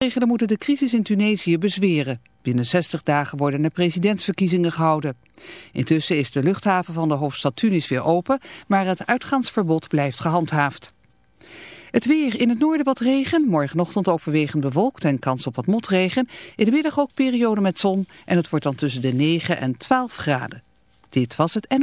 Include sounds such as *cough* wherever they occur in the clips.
Maatregelen moeten de crisis in Tunesië bezweren. Binnen 60 dagen worden er presidentsverkiezingen gehouden. Intussen is de luchthaven van de hoofdstad Tunis weer open, maar het uitgaansverbod blijft gehandhaafd. Het weer in het noorden wat regen, morgenochtend overwegend bewolkt en kans op wat motregen. In de middag ook periode met zon en het wordt dan tussen de 9 en 12 graden. Dit was het en...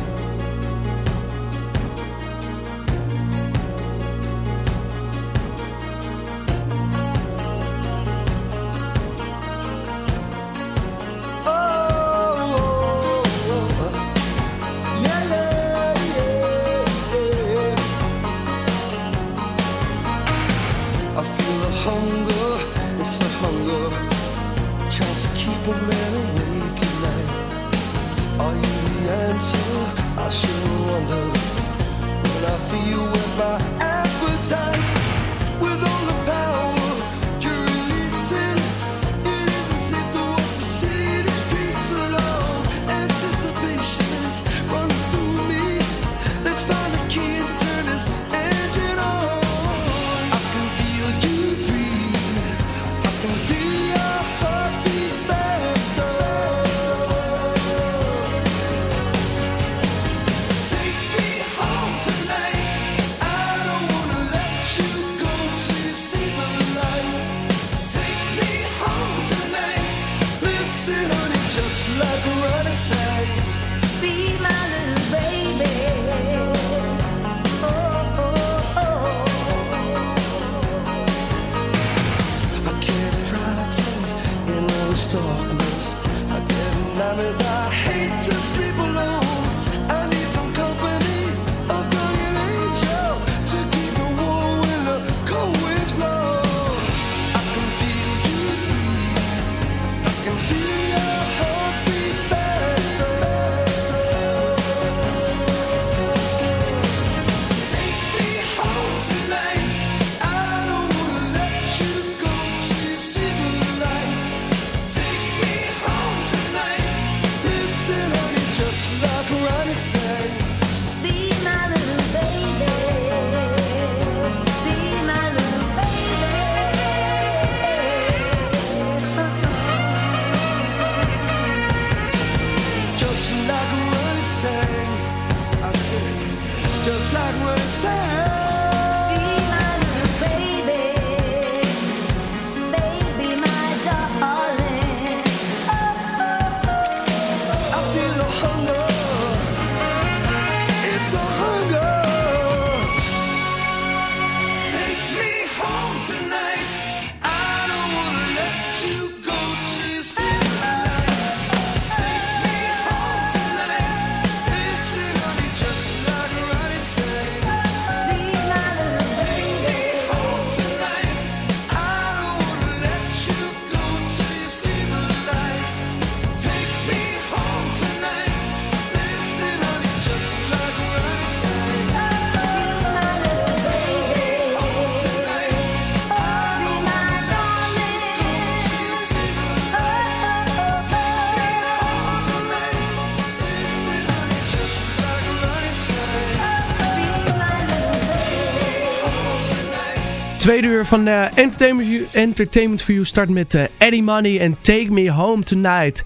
Van uh, Entertainment, for You start met uh, Eddie Money en Take Me Home Tonight.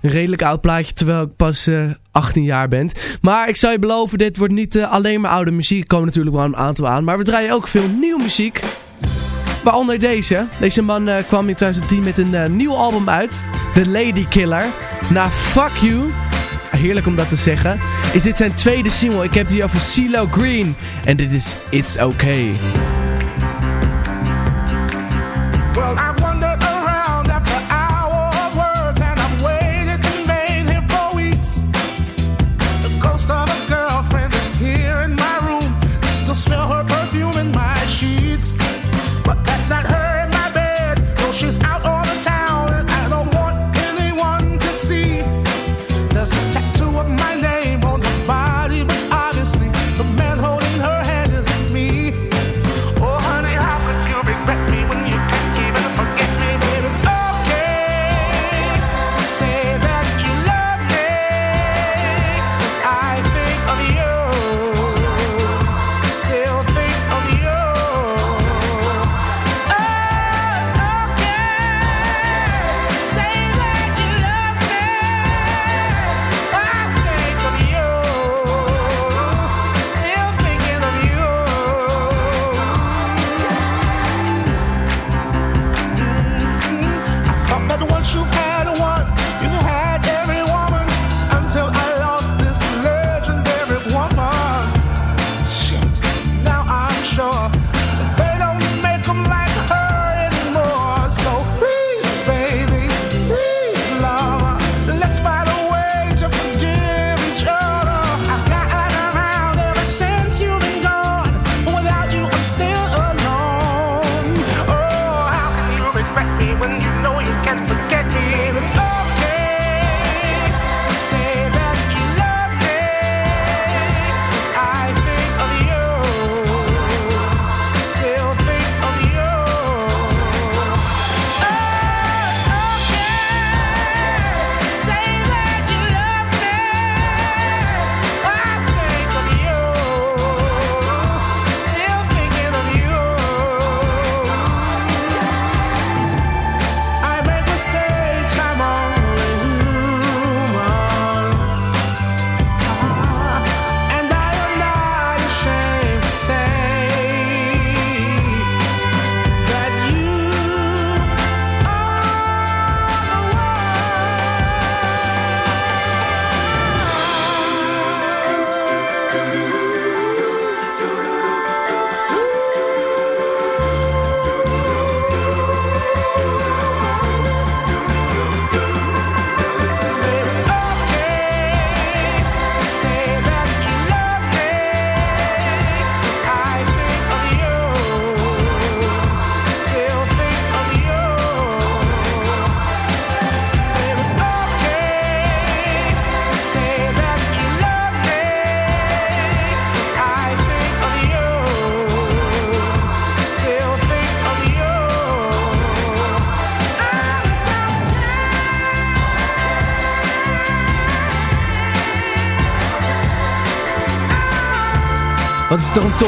Een redelijk oud plaatje, terwijl ik pas uh, 18 jaar ben. Maar ik zou je beloven, dit wordt niet alleen maar oude muziek. Er komen natuurlijk wel een aantal aan. Maar we draaien ook veel nieuwe muziek. Waaronder deze. Deze man kwam in 2010 met een nieuw album uit. The Lady Killer. Na Fuck You heerlijk om dat te zeggen, is dit zijn tweede single. Ik heb hier over CeeLo Green. En dit is It's Okay.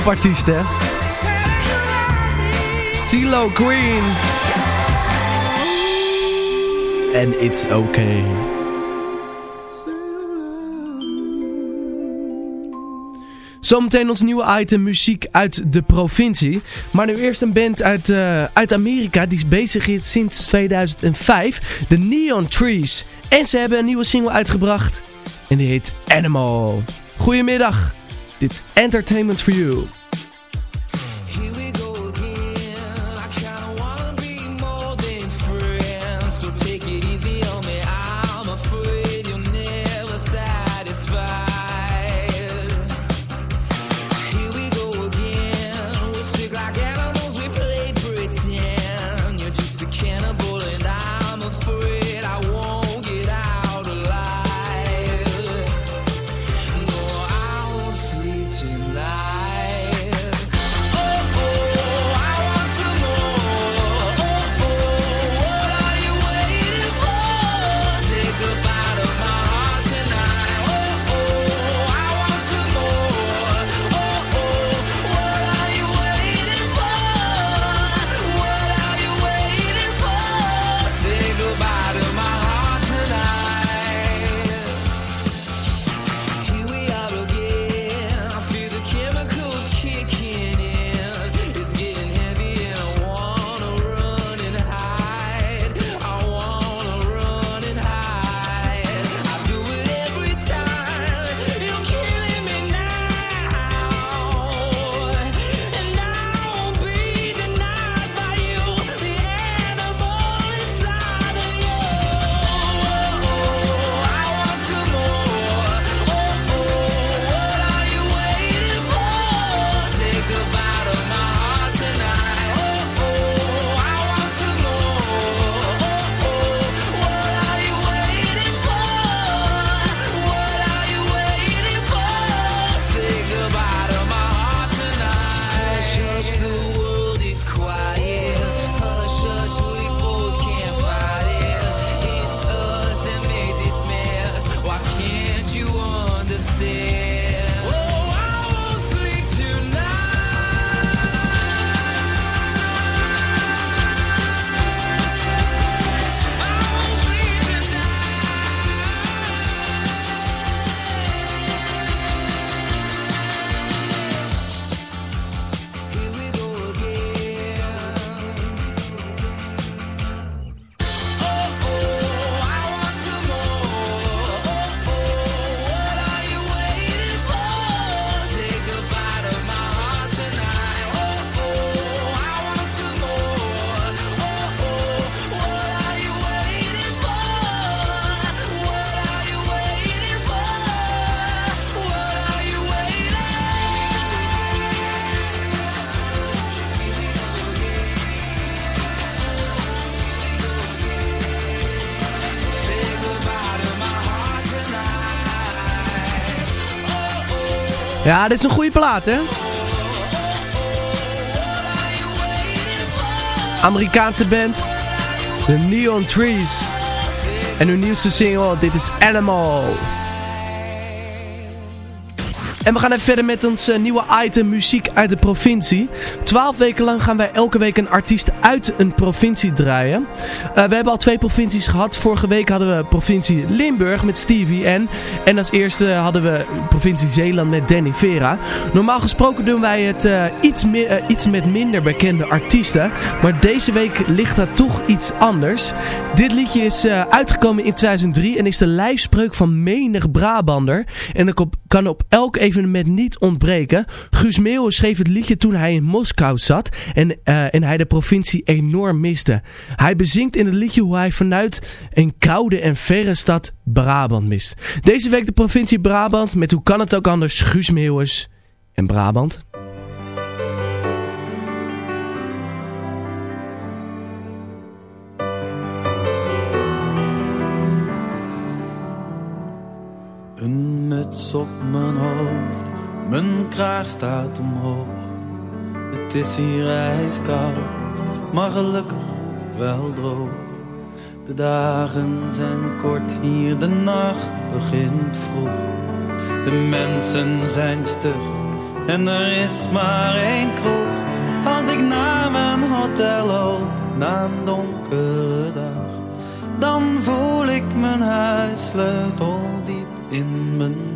Topartiest, hè? CeeLo Green. En It's Okay. Zometeen ons nieuwe item muziek uit de provincie. Maar nu eerst een band uit, uh, uit Amerika die is bezig is sinds 2005. De Neon Trees. En ze hebben een nieuwe single uitgebracht. En die heet Animal. Goedemiddag. It's entertainment for you. Ja, dit is een goede plaat, hè? Amerikaanse band. The Neon Trees. En hun nieuwste single, dit is Animal. En we gaan even verder met ons uh, nieuwe item muziek uit de provincie. Twaalf weken lang gaan wij elke week een artiest uit een provincie draaien. Uh, we hebben al twee provincies gehad. Vorige week hadden we provincie Limburg met Stevie N. En als eerste hadden we provincie Zeeland met Danny Vera. Normaal gesproken doen wij het uh, iets, iets met minder bekende artiesten. Maar deze week ligt dat toch iets anders. Dit liedje is uitgekomen in 2003 en is de lijfspreuk van menig Brabander. En ik kan op elk evenement evenement niet ontbreken. Guus Meeuwen schreef het liedje toen hij in Moskou zat en, uh, en hij de provincie enorm miste. Hij bezingt in het liedje hoe hij vanuit een koude en verre stad Brabant mist. Deze week de provincie Brabant met hoe kan het ook anders Guus Meeuwens en Brabant. Op mijn hoofd, mijn kraag staat omhoog. Het is hier ijskoud, maar gelukkig wel droog. De dagen zijn kort hier, de nacht begint vroeg. De mensen zijn stug en er is maar één kroeg. Als ik naar mijn hotel loop, na een donkere dag, dan voel ik mijn huissleutel diep in mijn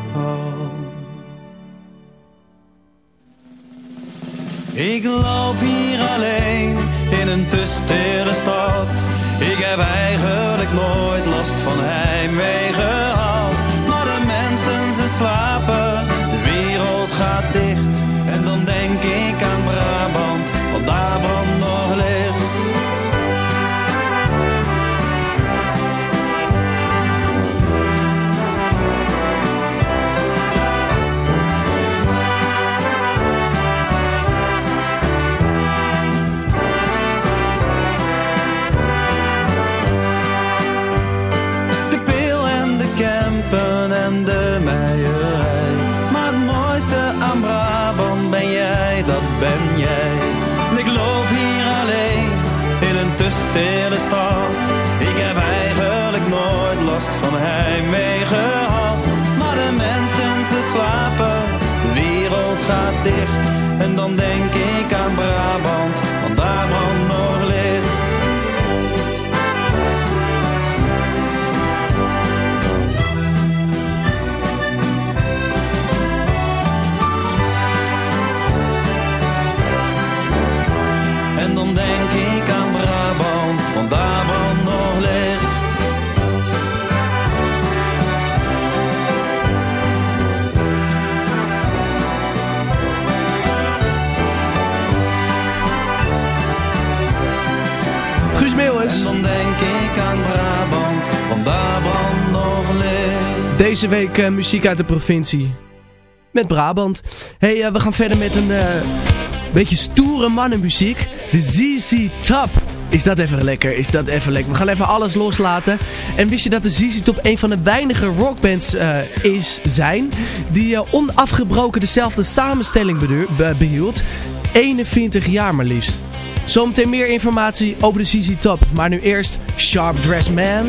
Ik loop hier alleen in een te stad. Ik heb eigenlijk nooit last gaat dicht. En dan denk ik aan Brabant, want daar brandt Deze week eh, muziek uit de provincie. Met Brabant. hey, eh, we gaan verder met een eh, beetje stoere mannenmuziek. De ZZ Top. Is dat even lekker? Is dat even lekker? We gaan even alles loslaten. En wist je dat de ZZ Top een van de weinige rockbands is, zijn... die onafgebroken dezelfde samenstelling be- behield? 21 jaar maar liefst. Zometeen meer informatie over de ZZ Top. Maar nu eerst Sharp Dressed Man...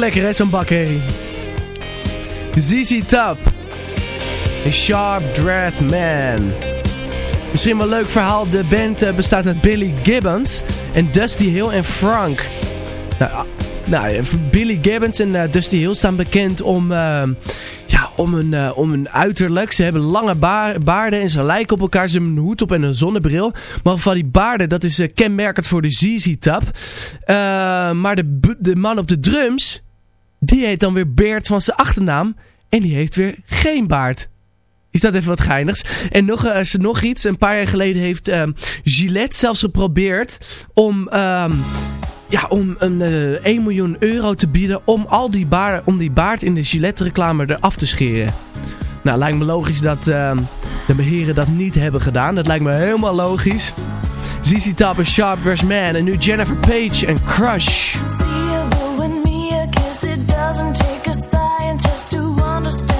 lekker hè, zo'n bakherrie. ZZ Top. A Sharp Dread Man. Misschien wel een leuk verhaal. De band uh, bestaat uit Billy Gibbons en Dusty Hill en Frank. Nou, ah, nou Billy Gibbons en uh, Dusty Hill staan bekend om, ja, om, hun, om hun uiterlijk. Ze hebben lange baarden en ze lijken op elkaar. Ze hebben een hoed op en een zonnebril. Maar van die baarden, dat is kenmerkend voor de ZZ-tap. maar de, de man op de drums, die heet dan weer Beert van zijn achternaam. En die heeft weer geen baard. Is dat even wat geinigs. En nog, uh, nog iets. Een paar jaar geleden heeft um, Gillette zelfs geprobeerd om, um, ja, om een uh, eh, 1 miljoen euro te bieden om, al die, baard, om die baard in de Gillette reclame eraf te scheren. Nou, lijkt me logisch dat uh, de beheren dat niet hebben gedaan. Dat lijkt me helemaal logisch. ZZ Top Sharp vs. Man. En nu Jennifer Page en Crush. Understand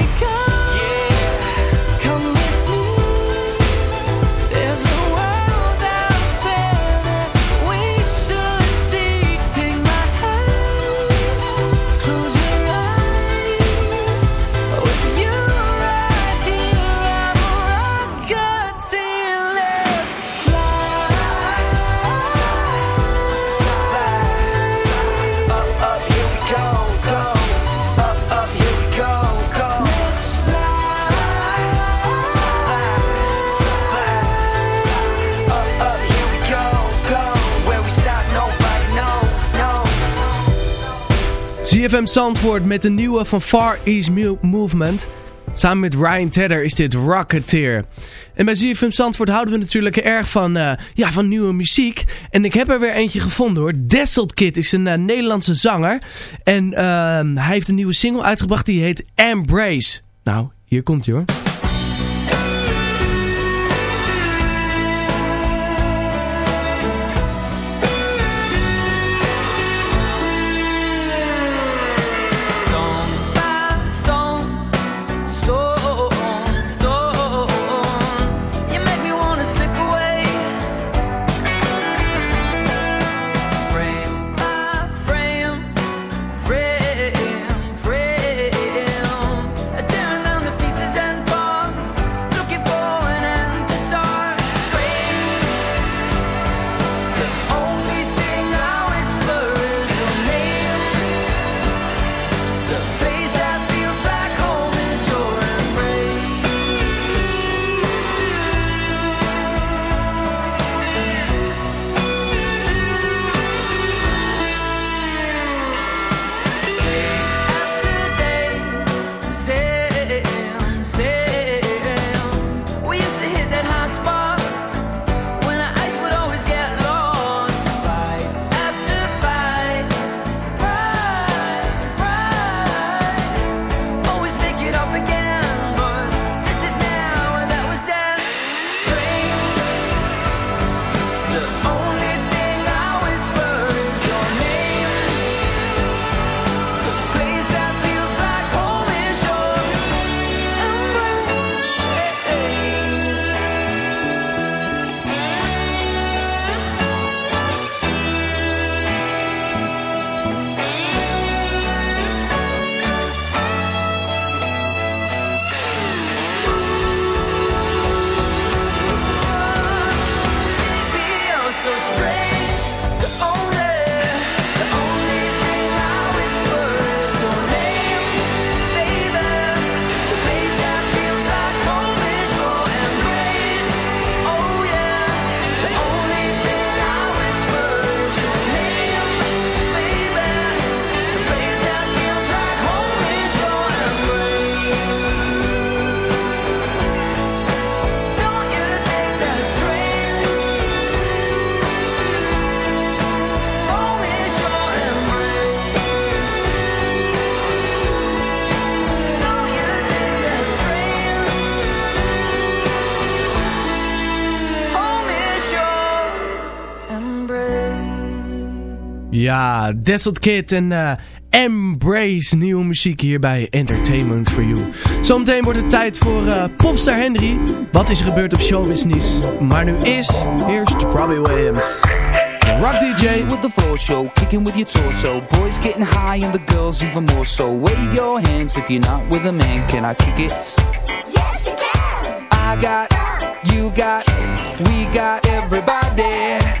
ZFM Zandvoort met de nieuwe van Far East Movement. Samen met Ryan Tedder is dit Rocketeer. En bij ZFM Zandvoort houden we natuurlijk erg van, eh, ja, van nieuwe muziek. En ik heb er weer eentje gevonden hoor. Desselt Kid is een eh, Nederlandse zanger. En ehm, hij heeft een nieuwe single uitgebracht die heet Embrace. Nou, hier komt hij hoor. Ja, Desolate Kid en uh, Embrace nieuwe muziek hier bij Entertainment for You. Zometeen wordt het tijd voor uh, Popstar Henry. Wat is er gebeurd op Showbiz Maar nu is, eerst Robbie Williams. Rock DJ with the floor show, kicking with your torso. Boys getting high and the girls even more so. Wave your hands if you're not with a man. Can I kick it? Yes, you can. I got, you got, we got everybody.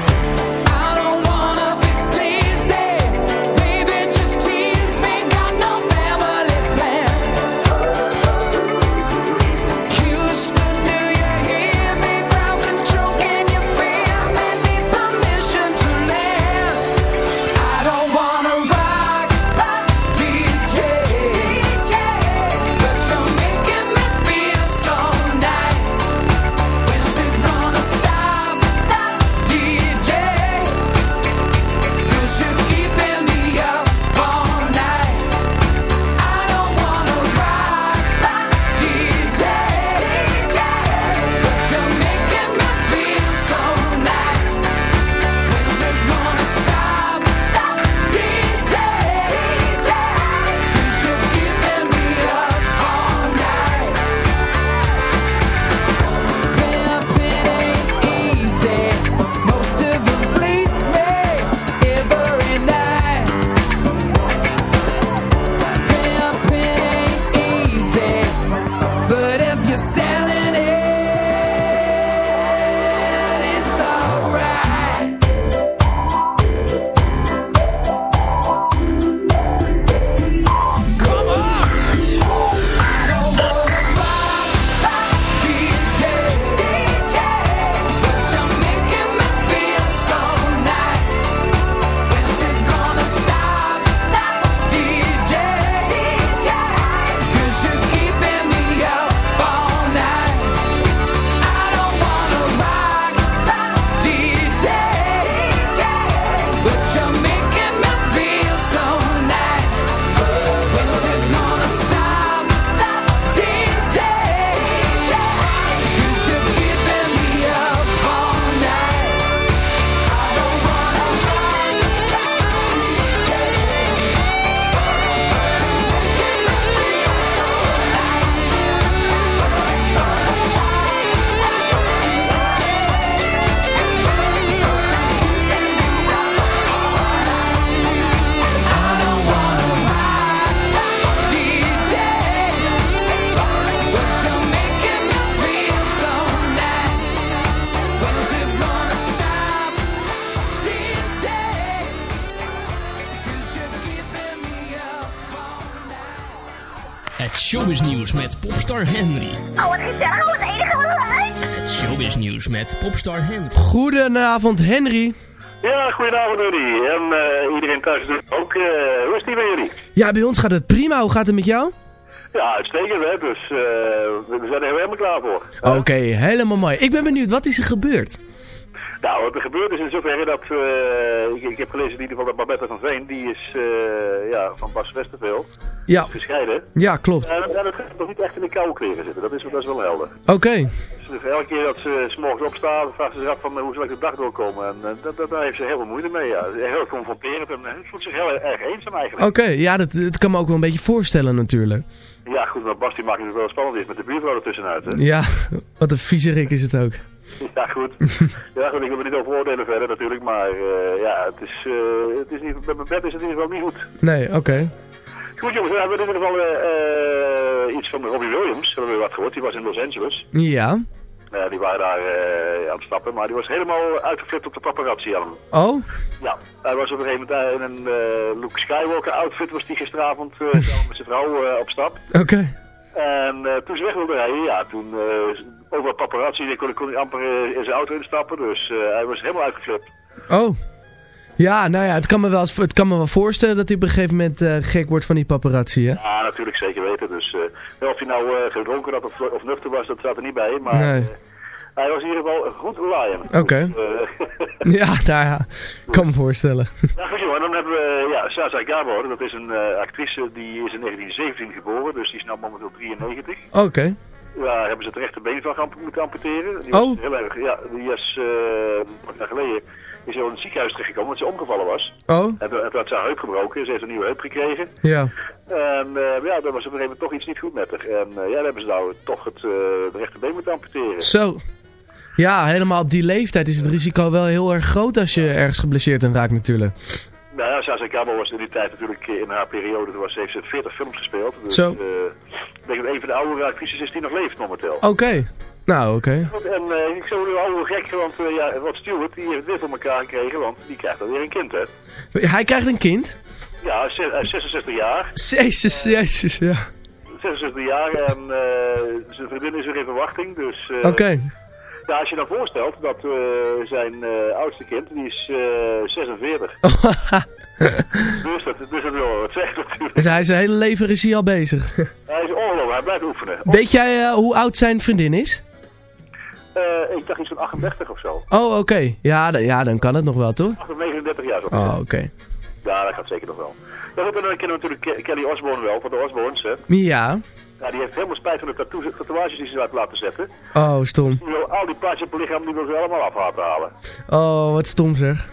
Goedenavond Henry. Ja, goedenavond Rudy. En eh, iedereen thuis ook. eh, hoe is die bij jullie? Ja, bij ons gaat het prima. Hoe gaat het met jou? Ja, uitstekend hè. Dus eh, we zijn er helemaal klaar voor. Oké, helemaal mooi. Ik ben benieuwd, wat is er gebeurd? Nou, wat er gebeurd is in zoverre dat... eh, ik, ik heb gelezen in ieder geval dat Babette van Veen, die is ja, van Bas Westerveld, Ja, gescheiden. ja klopt. En dat gaat nog niet echt in de koude kleren zitten. Dat is, dat is wel helder. Oké, Dus elke keer dat ze 's morgens opstaat, vraagt ze zich af van eh, hoe zal ik de dag doorkomen. En eh, dat, dat, daar heeft ze heel veel moeite mee. Ja. Heel confronterend en eh, ze voelt zich heel erg eenzaam eigenlijk. oké. Ja, dat, dat kan me ook wel een beetje voorstellen natuurlijk. Ja, goed, maar Bas die maakt het wel spannend is met de buurvrouw ertussenuit. Hè? Ja, *laughs* wat een viezerik is het ook. *laughs* Ja, goed. ja, goed, ik wil er niet over oordelen verder natuurlijk, maar eh, ja, het is, eh, het is niet, met mijn bed is het in ieder geval niet goed. Nee, oké. Goed jongens, we hebben in ieder geval eh, eh, iets van Robbie Williams, hebben we wat gehoord. Die was in Los Angeles. Ja. Eh, die waren daar eh, aan het stappen, maar die was helemaal uitgeflipt op de paparazzi aan hem. Oh? Ja, hij was op een gegeven moment in een eh, Luke Skywalker outfit was die gisteravond eh, samen met zijn vrouw eh, op stap. Oké. En eh, toen ze weg wilde rijden, ja, toen uh, over paparazzi, die kon, kon hij amper eh, in zijn auto instappen, dus eh, hij was helemaal uitgeflipt. Oh. Ja, nou ja, het kan me wel, het kan me wel voorstellen dat hij op een gegeven moment eh, gek wordt van die paparazzi, hè? Ja, natuurlijk zeker weten, dus eh, of hij nou eh, gedronken had of, of nuchter was, dat staat er niet bij, maar Nee. eh, hij was in ieder geval een goed lion. Oké. Eh, *laughs* Ja, nou ja, ik kan me voorstellen. *laughs* Ja, goed dan hebben we ja, Sasa Gabor, dat is een eh, actrice die is in 1917 geboren, dus die is nou momenteel 93. Oké. Ja, daar hebben ze het rechterbeen van moeten amputeren. Die Oh. heel erg, ja, die is eh, een paar jaar geleden is ze in het ziekenhuis terechtgekomen omdat ze omgevallen was. Oh? En toen had ze haar heup gebroken, ze heeft een nieuwe heup gekregen. Ja. En eh, ja, daar was op een gegeven moment toch iets niet goed met haar. En eh, ja, dan hebben ze nou toch het, eh het rechterbeen moeten amputeren. Zo. Ja, helemaal op die leeftijd is het risico wel heel erg groot als je ergens geblesseerd en raakt natuurlijk. Nou ja, Sasa was in die tijd natuurlijk eh, in haar periode, toen was, heeft ze 40 films gespeeld. Dus Zo. eh, ik denk dat een van de oudere actrices is die nog leeft momenteel. Oké. Nou, oké. Goed, En eh, ik zou nu oude gek, want eh, ja, Rod Stewart die heeft weer voor elkaar gekregen, want die krijgt alweer een kind, hè. Hij krijgt een kind? Ja, ze- hij is 66 jaar. Jezus, jezus, ja. 66 jaar en eh, zijn vriendin is weer in verwachting, dus... eh, Oké. Ja, als je dan voorstelt dat eh, zijn eh, oudste kind, die is eh 46. *laughs* dus dat, dus dat wil wel wat zeggen natuurlijk. Dus hij is zijn hele leven is hij al bezig. Hij is ongelooflijk, hij blijft oefenen. Weet jij eh, hoe oud zijn vriendin is? Eh, ik dacht iets van 38 of zo. Oh, oké. Ja, dan- ja, dan kan het nog wel, toch? 39 jaar zo. Oh, oké. Ja, dat gaat zeker nog wel. Ja, dan kennen we natuurlijk Ke- Kelly Osbourne wel, van de Osbournes, hè. Ja. Ja, die heeft helemaal spijt van de tatoeages die ze uit laten zetten. Oh, stom. Die wil al die plaatjes op het lichaam, die wil ze allemaal af laten halen. Oh, wat stom zeg.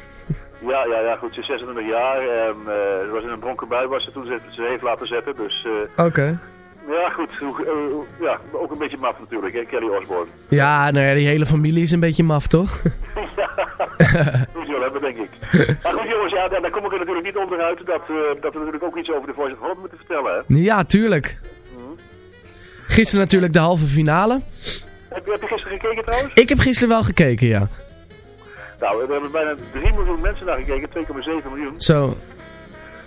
Ja, ja, ja, goed, ze is 26 jaar en eh, ze was in een dronken bui was ze toen ze, ze heeft laten zetten, dus... eh, Oké. Ja, goed, eh, ja, ook een beetje maf natuurlijk, hè, Kelly Osbourne. Ja, nou ja, die hele familie is een beetje maf, toch? *laughs* *laughs* Moet je wel hebben, denk ik. *laughs* Maar goed jongens, ja, daar, kom ik er natuurlijk niet onderuit dat, eh, dat we natuurlijk ook iets over de Voice of Holland moeten vertellen, hè. Ja, tuurlijk. Gisteren natuurlijk de halve finale. Heb je, heb je gisteren gekeken trouwens? Ik heb gisteren wel gekeken, ja. Nou, er hebben bijna 3 miljoen mensen naar gekeken, 2,7 miljoen. Zo.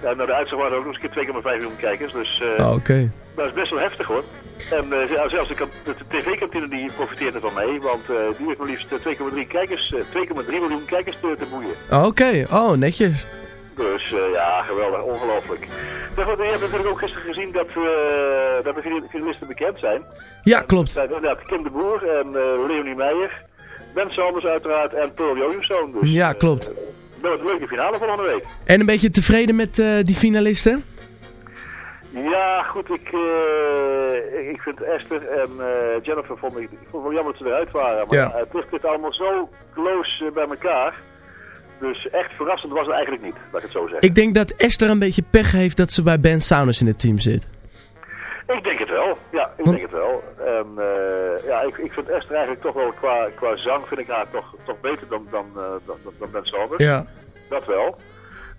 Ja, nou, de uitslag waren ook nog eens een keer 2,5 miljoen kijkers, dus Oh, Oké. Dat is best wel heftig hoor. En eh, zelfs de, de tv-kantine die profiteert ervan mee, want eh, die heeft maar liefst eh, 2,3 kijkers, eh, 2,3 miljoen kijkers te, te boeien. Oké, oh, netjes. Dus ja, geweldig, ongelooflijk. Maar goed, je hebt natuurlijk ook gisteren gezien dat, dat de finalisten bekend zijn. Ja, klopt. Dat zijn Kim de Boer en Leonie Meijer, Ben Sanders uiteraard en Pearl Jolimsoon. Dus, Ja, klopt. eh, dat een leuke finale volgende week. En een beetje tevreden met die finalisten? Ja, goed, ik, eh, ik vind Esther en eh, Jennifer vond ik, ik vond het wel jammer dat ze eruit waren. Maar Ja. het ligt dit allemaal zo close eh, bij elkaar. Dus echt verrassend was het eigenlijk niet, laat ik het zo zeggen. Ik denk dat Esther een beetje pech heeft dat ze bij Ben Saunders in het team zit. Ik denk het wel, ja, ik denk het wel. En ja, ik, ik vind Esther eigenlijk toch wel qua, qua zang vind ik haar toch, toch beter dan, dan, dan, dan, Ben Sanders. Ja. Dat wel.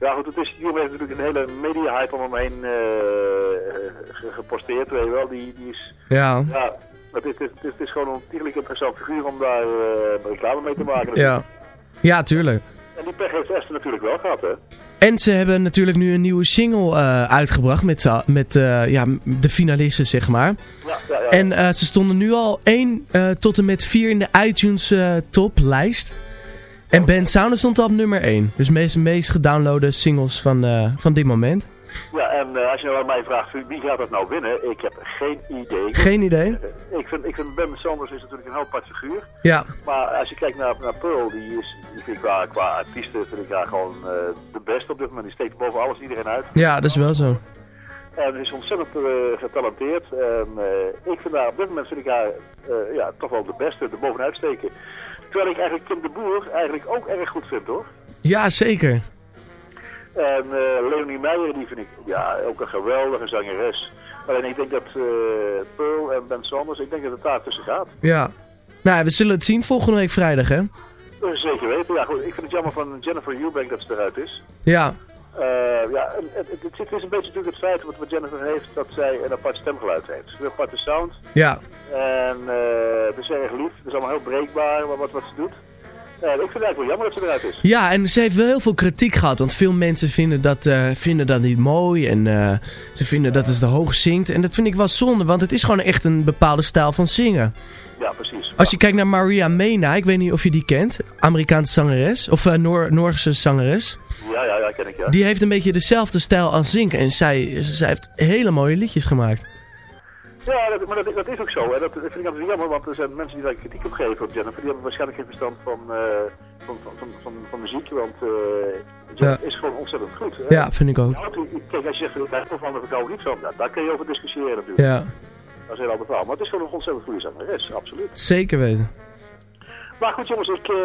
Ja goed, het is, die heeft natuurlijk een hele media-hype om hem heen eh, ge- geposteerd, weet je wel. Die, die is, Ja. ja, het is, het, is, het is gewoon een ontiegelijk interessant figuur om daar eh, reclame mee te maken. Ja. Ja, tuurlijk. En die pech heeft Esther natuurlijk wel gehad, hè. En ze hebben natuurlijk nu een nieuwe single eh, uitgebracht met, met ja, de finalisten, zeg maar. Ja, ja, ja. En ze stonden nu al 1 eh, tot en met 4 in de iTunes toplijst. En Ben Saunders stond al op nummer 1. Dus meest, meest gedownloade singles van, eh, van dit moment. Ja, en eh, als je nou aan mij vraagt wie gaat dat nou winnen, ik heb geen idee. Geen idee? Eh, Ik vind, ik vind Ben Sanders is natuurlijk een heel apart figuur. Ja. Maar als je kijkt naar, naar Pearl, die is die vind ik qua, qua artiesten vind ik haar gewoon de beste op dit moment. Die steekt boven alles iedereen uit. Ja, dat is wel zo. En is ontzettend getalenteerd. En ik vind haar op dit moment vind ik haar ja, toch wel de beste, de bovenuit steken. Terwijl ik eigenlijk Kim de Boer eigenlijk ook erg goed vind hoor. Ja, zeker. En eh, Leonie Meijer, die vind ik ja, ook een geweldige zangeres. Alleen ik denk dat eh, Pearl en Ben Sanders, ik denk dat het daar tussen gaat. Ja. Nou, we zullen het zien volgende week vrijdag, hè? Zeker weten. Ja, goed, ik vind het jammer van Jennifer Eubank dat ze eruit is. Ja. Eh, ja, het, het, het, is een beetje natuurlijk het feit wat, Jennifer heeft, dat zij een apart stemgeluid heeft. Een aparte sound. Ja. En uh, het is erg lief. Het is allemaal heel breekbaar wat, wat ze doet. Uh, ik vind het eigenlijk wel jammer dat ze eruit is. Ja, en ze heeft wel heel veel kritiek gehad. Want veel mensen vinden dat, vinden dat niet mooi. En ze vinden dat het te hoog zingt. En dat vind ik wel zonde, want het is gewoon echt een bepaalde stijl van zingen. Ja, precies. Als je kijkt naar Maria Mena, ik weet niet of je die kent. Amerikaanse zangeres. Of uh, Noor Noorse zangeres. Ja, ja, ja, ken ik, ja. Die heeft een beetje dezelfde stijl als zingen. En zij, zij heeft hele mooie liedjes gemaakt. Ja, dat, maar dat, dat, is ook zo. Hè. Dat, dat vind ik altijd jammer, want er zijn mensen die daar kritiek op geven op Jennifer. Die hebben waarschijnlijk geen verstand van, uh, van, van, van, muziek, want uh, Jennifer ja. is gewoon ontzettend goed. Hè. Ja, vind ik ook. Ja, kijk, als je zegt, ik ben van de verkoop niet van, nou, daar kun je over discussiëren natuurlijk. Ja. Dat is heel ander verhaal. Maar het is gewoon een ontzettend goede zangeres, absoluut. Zeker weten. Maar goed jongens, ik, uh,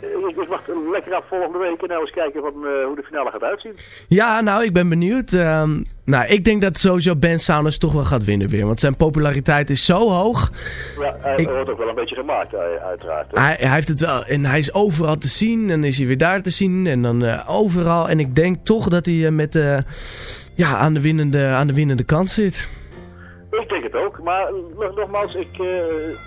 ik, ik wacht lekker af volgende week en nou eens kijken van, uh, hoe de finale gaat uitzien. Ja, nou, ik ben benieuwd. Um, nou, ik denk dat sowieso Ben Saunders toch wel gaat winnen weer. Want zijn populariteit is zo hoog. Ja, hij ik, wordt ook wel een beetje gemaakt, uiteraard. Hij, hij, heeft het wel. En hij is overal te zien. En is hij weer daar te zien. En dan uh, overal. En ik denk toch dat hij met, ja, aan, de winnende, aan de winnende kant zit. Ik denk het ook. Maar nogmaals, ik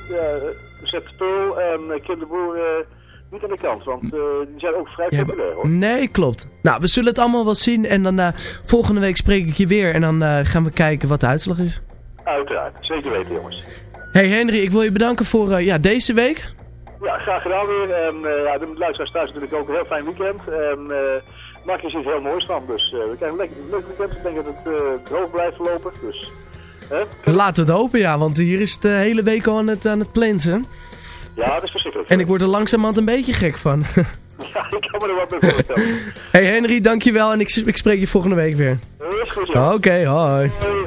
ja, zet Pearl en Kim de Boer niet aan de kant, want uh, die zijn ook vrij ja, populair hoor. Nee, klopt. Nou, we zullen het allemaal wel zien en dan uh, volgende week spreek ik je weer en dan uh, gaan we kijken wat de uitslag is. Uiteraard, zeker weten jongens. Hey Henry, ik wil je bedanken voor ja, deze week. Ja, graag gedaan weer. En ja, de luisteraars thuis natuurlijk ook een heel fijn weekend. En maak je iets heel moois van. Dus we krijgen een leuk, leuk weekend. Ik denk dat het droog blijft verlopen. Dus, Laten we het hopen, ja, want hier is het de hele week al aan het, aan het. Ja, dat is verschrikkelijk. En ik word er langzamerhand een beetje gek van. *laughs* ja, ik kan me er wat bij voorstellen. hey Henry, dankjewel en ik, ik spreek je volgende week weer. is goed, ja. Oké, okay, hoi. hoi.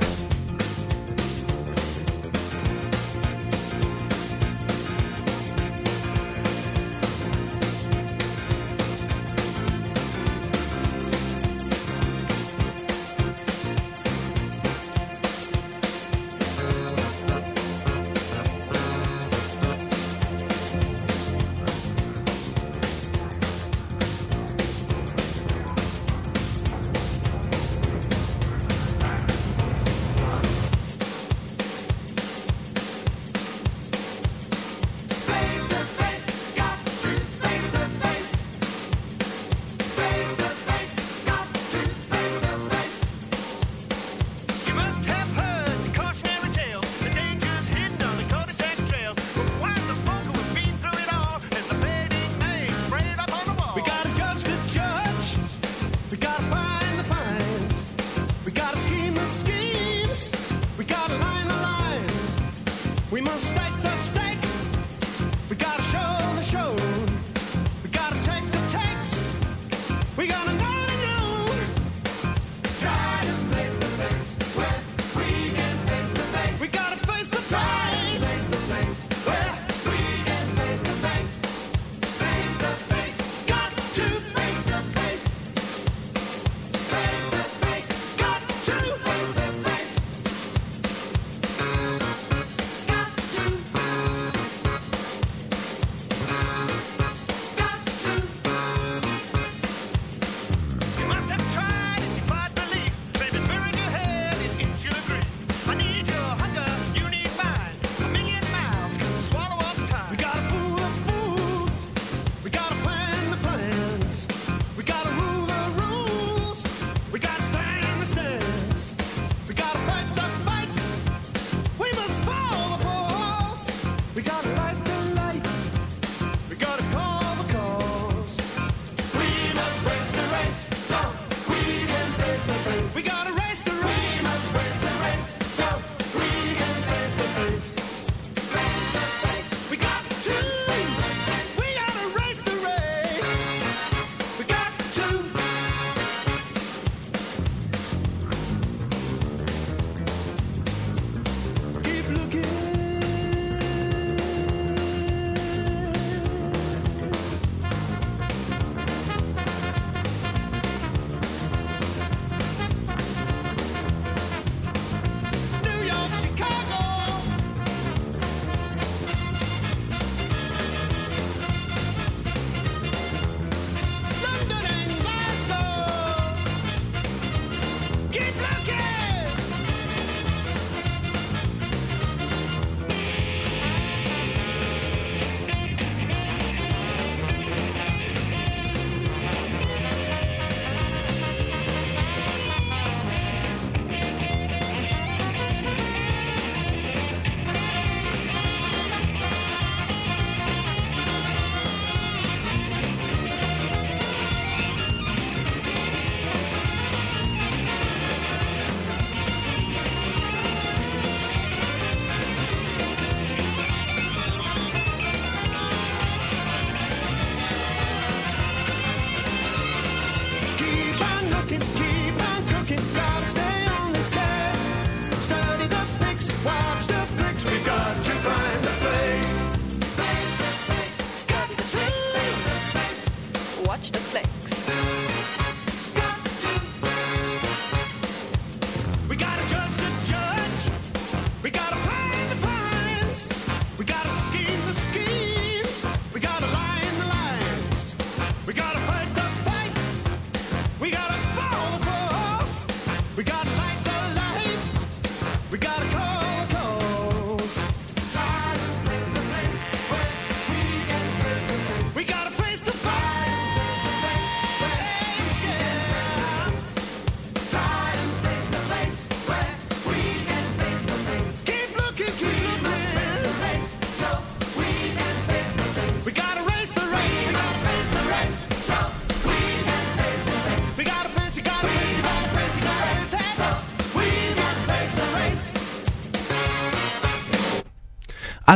watch the flicks.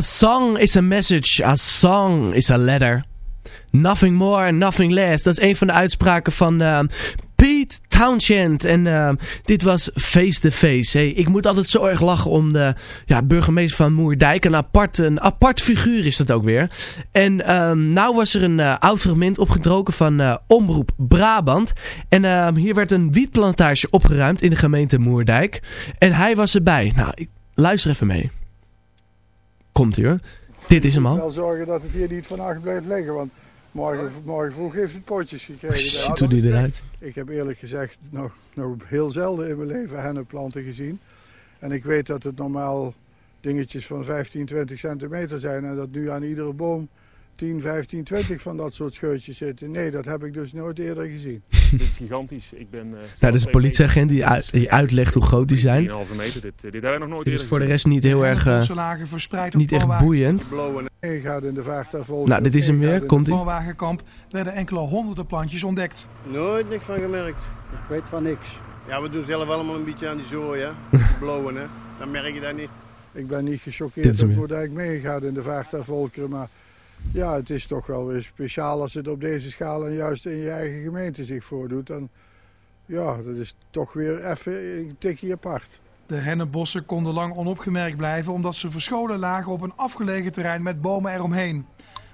Song is a message, a song is a letter. Nothing more, nothing less. Dat is een van de uitspraken van uh, Pete Townshend. En uh, dit was Face to Face. Hey, ik moet altijd zo erg lachen om de ja, burgemeester van Moerdijk. Een apart, een apart figuur is dat ook weer. En um, nou was er een uh, oud fragment opgedroken van uh, Omroep Brabant. En hier werd een wietplantage opgeruimd in de gemeente Moerdijk. En hij was erbij. Nou, ik, luister even mee. Komt u hoor. Dit is hem al. Ik wel zorgen dat het hier niet vannacht blijft liggen, want morgen, morgen vroeg heeft het potjes gekregen. Ziet hoe die eruit. Ik heb eerlijk gezegd nog, nog heel zelden in mijn leven hennenplanten gezien. En ik weet dat het normaal dingetjes van 15, 20 centimeter zijn en dat nu aan iedere boom 10, 15, 20 van dat soort scheutjes zitten. Nee, dat heb ik dus nooit eerder gezien. *laughs* dit is gigantisch. Ik ben, uh, nou, dat is een politieagent die, uit, die uitlegt hoe groot die zijn. 3,5 meter. Dit, dit hebben we nog nooit dit eerder is voor de rest niet heel erg uh, niet echt boeiend. Nee, gaat in de vaartuig Nou, dit is hem weer. Komt in het woonwagenkamp werden enkele honderden plantjes ontdekt. Nooit niks van gemerkt. Ik weet van niks. Ja, we doen zelf allemaal een beetje aan die zooi, hè. *laughs* Blowen, hè. Dan merk je dat niet. Ik ben niet gechoqueerd dat Moerdijk meegaat in de vaartuigvolkeren, maar... Ja, het is toch wel weer speciaal als het op deze schaal en juist in je eigen gemeente zich voordoet. En ja, dat is toch weer even een tikje apart. De hennenbossen konden lang onopgemerkt blijven omdat ze verscholen lagen op een afgelegen terrein met bomen eromheen.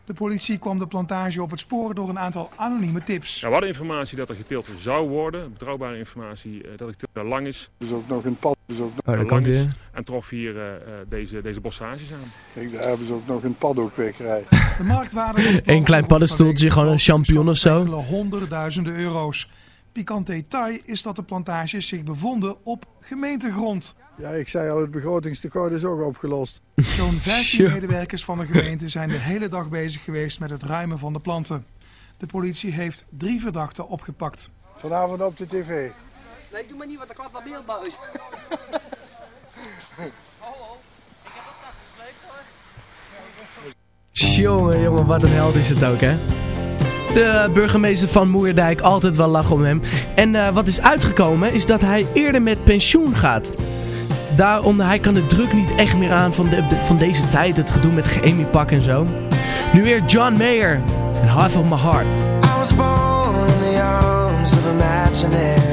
De politie kwam de plantage op het spoor door een aantal anonieme tips. Ja, we hadden informatie dat er geteeld zou worden. Betrouwbare informatie uh, dat het teelt lang is. Dus ook nog een pad. Dus ook nog oh, lang is. En trof hier uh, deze, deze bossages aan. Kijk, daar hebben ze ook nog een paddockwekerij. De marktwaarde... *laughs* een klein paddenstoeltje, gewoon een champignon of zo. honderdduizenden euro's. Pikant detail is dat de plantages zich bevonden op gemeentegrond. Ja, ik zei al, het begrotingstekort is ook opgelost. Zo'n *laughs* 15 medewerkers van de gemeente zijn de hele dag bezig geweest met het ruimen van de planten. De politie heeft drie verdachten opgepakt. Vanavond op de tv. Nee, doe maar niet, wat de klad naar beeldbuis. Hallo, ik heb dat hoor. Jongen, jongen, wat een held is het ook, hè? De burgemeester van Moerdijk, altijd wel lachen om hem. En uh, wat is uitgekomen, is dat hij eerder met pensioen gaat daarom, hij kan de druk niet echt meer aan van, de, van deze tijd. Het gedoe met Amy Pak en zo. Nu weer John Mayer. And Half of My Heart. I was born in the arms of imaginary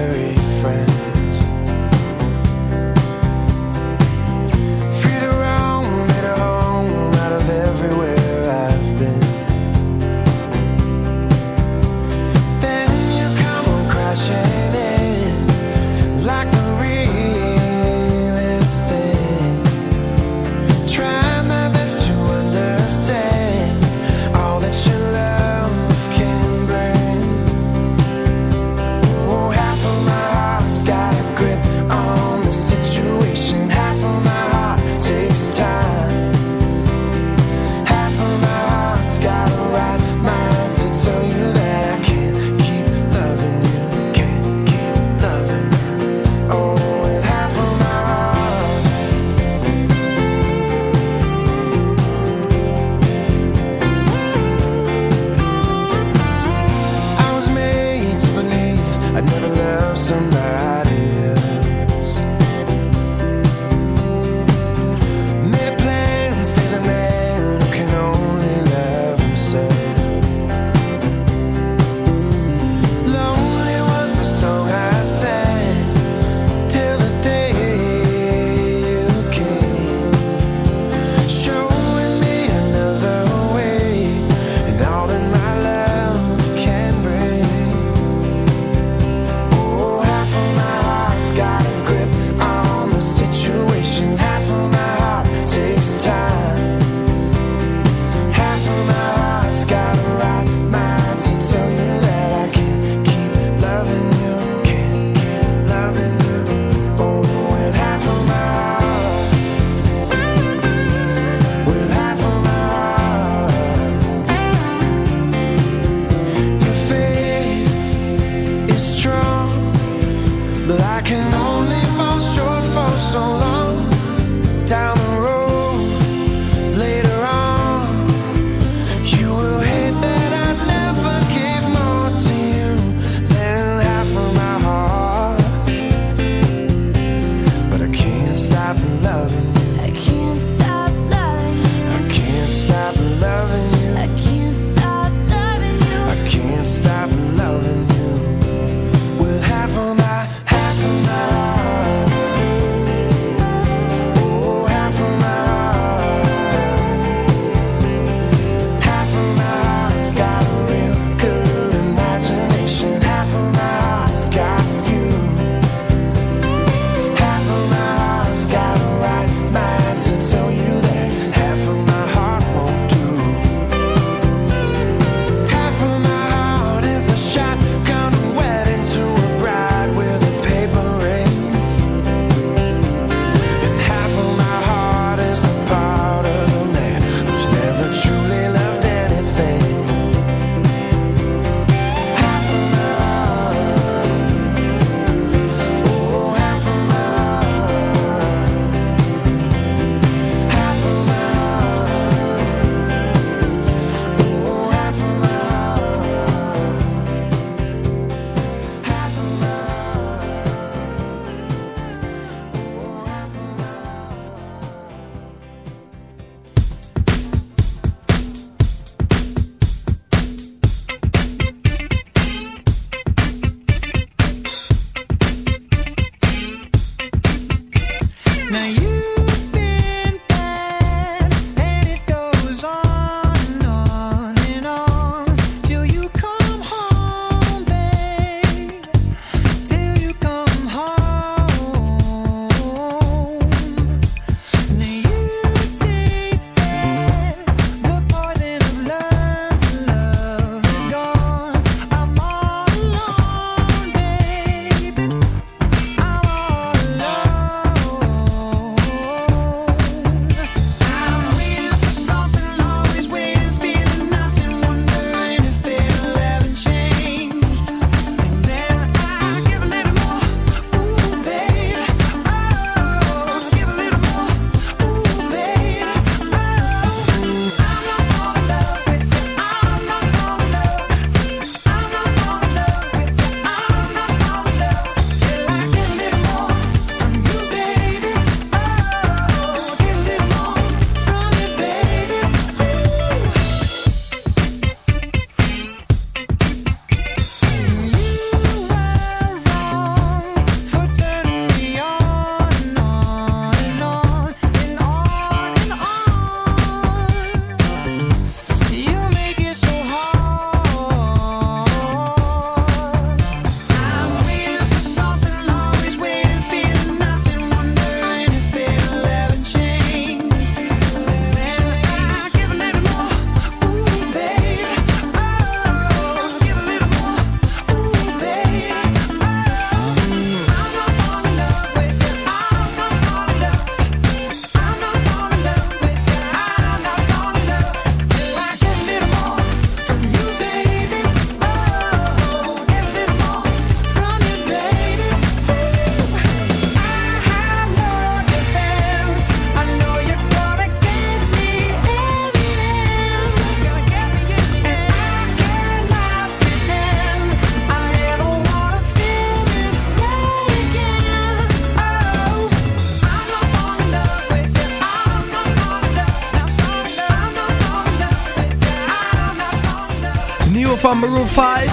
van Maroon 5.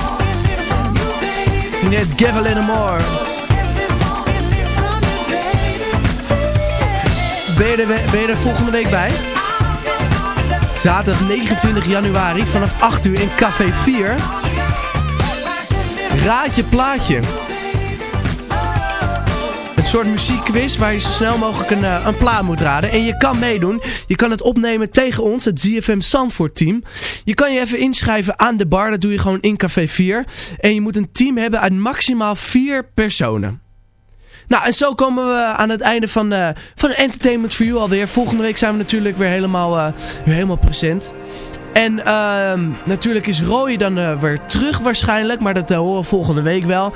Die heet Give a Little More. Er, ben je er volgende week bij? Zaterdag 29 januari vanaf 8 uur in Café 4. Raad je plaatje. Een soort muziekquiz waar je zo snel mogelijk een, uh, een plaat moet raden. En je kan meedoen. Je kan het opnemen tegen ons, het ZFM Sanford team. Je kan je even inschrijven aan de bar. Dat doe je gewoon in Café 4. En je moet een team hebben uit maximaal 4 personen. Nou, en zo komen we aan het einde van, uh, van Entertainment for You alweer. Volgende week zijn we natuurlijk weer helemaal, uh, weer helemaal present. En uh, natuurlijk is Roy dan weer terug waarschijnlijk, maar dat horen we volgende week wel.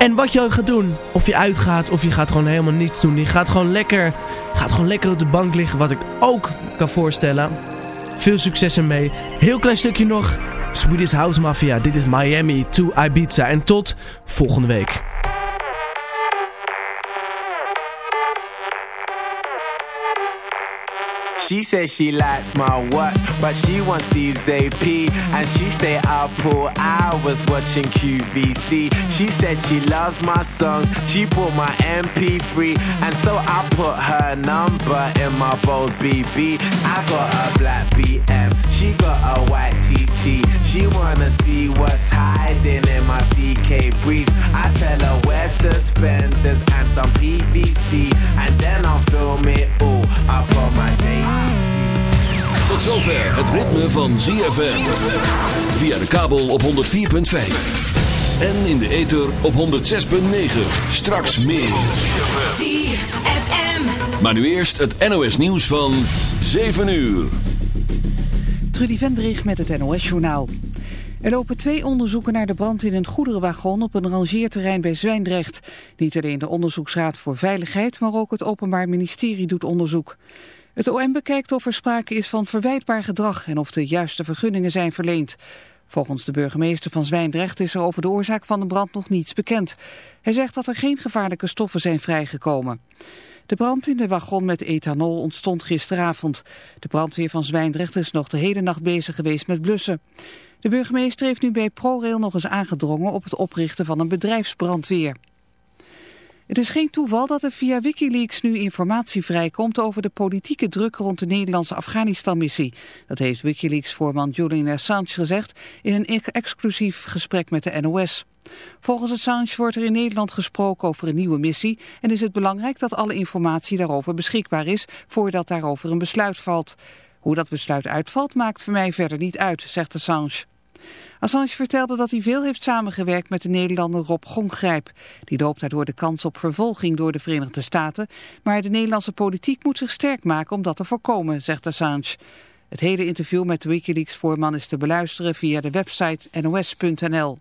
En wat je ook gaat doen, of je uitgaat of je gaat gewoon helemaal niets doen. Je gaat gewoon lekker, gaat gewoon lekker op de bank liggen, wat ik ook kan voorstellen. Veel succes ermee. Heel klein stukje nog. Swedish House Mafia, dit is Miami to Ibiza. En tot volgende week. She says she likes my watch, but she wants Steve's AP. And she stay up for hours watching QVC. She said she loves my songs, she bought my MP3. And so I put her number in my bold BB. I got a black BM, she got a white TT. She wanna see what's hiding in my CK briefs. I het ritme van ZFM. Via de kabel op 104.5. En in de ether op 106.9. Straks meer. ZFM. Maar nu eerst het NOS nieuws van 7 uur. Trudy Vendrich met het NOS-journaal. Er lopen twee onderzoeken naar de brand in een goederenwagon op een rangeerterrein bij Zwijndrecht. Niet alleen de Onderzoeksraad voor Veiligheid, maar ook het Openbaar Ministerie doet onderzoek. Het OM bekijkt of er sprake is van verwijtbaar gedrag en of de juiste vergunningen zijn verleend. Volgens de burgemeester van Zwijndrecht is er over de oorzaak van de brand nog niets bekend. Hij zegt dat er geen gevaarlijke stoffen zijn vrijgekomen. De brand in de wagon met ethanol ontstond gisteravond. De brandweer van Zwijndrecht is nog de hele nacht bezig geweest met blussen. De burgemeester heeft nu bij ProRail nog eens aangedrongen op het oprichten van een bedrijfsbrandweer. Het is geen toeval dat er via Wikileaks nu informatie vrijkomt over de politieke druk rond de Nederlandse Afghanistan-missie. Dat heeft Wikileaks-voorman Julian Assange gezegd in een exclusief gesprek met de NOS. Volgens Assange wordt er in Nederland gesproken over een nieuwe missie en is het belangrijk dat alle informatie daarover beschikbaar is voordat daarover een besluit valt. Hoe dat besluit uitvalt maakt voor mij verder niet uit, zegt Assange. Assange vertelde dat hij veel heeft samengewerkt met de Nederlander Rob Gongrijp. Die loopt daardoor de kans op vervolging door de Verenigde Staten. Maar de Nederlandse politiek moet zich sterk maken om dat te voorkomen, zegt Assange. Het hele interview met Wikileaks-voorman is te beluisteren via de website nos.nl.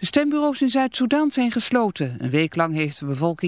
De stembureaus in Zuid-Soedan zijn gesloten. Een week lang heeft de bevolking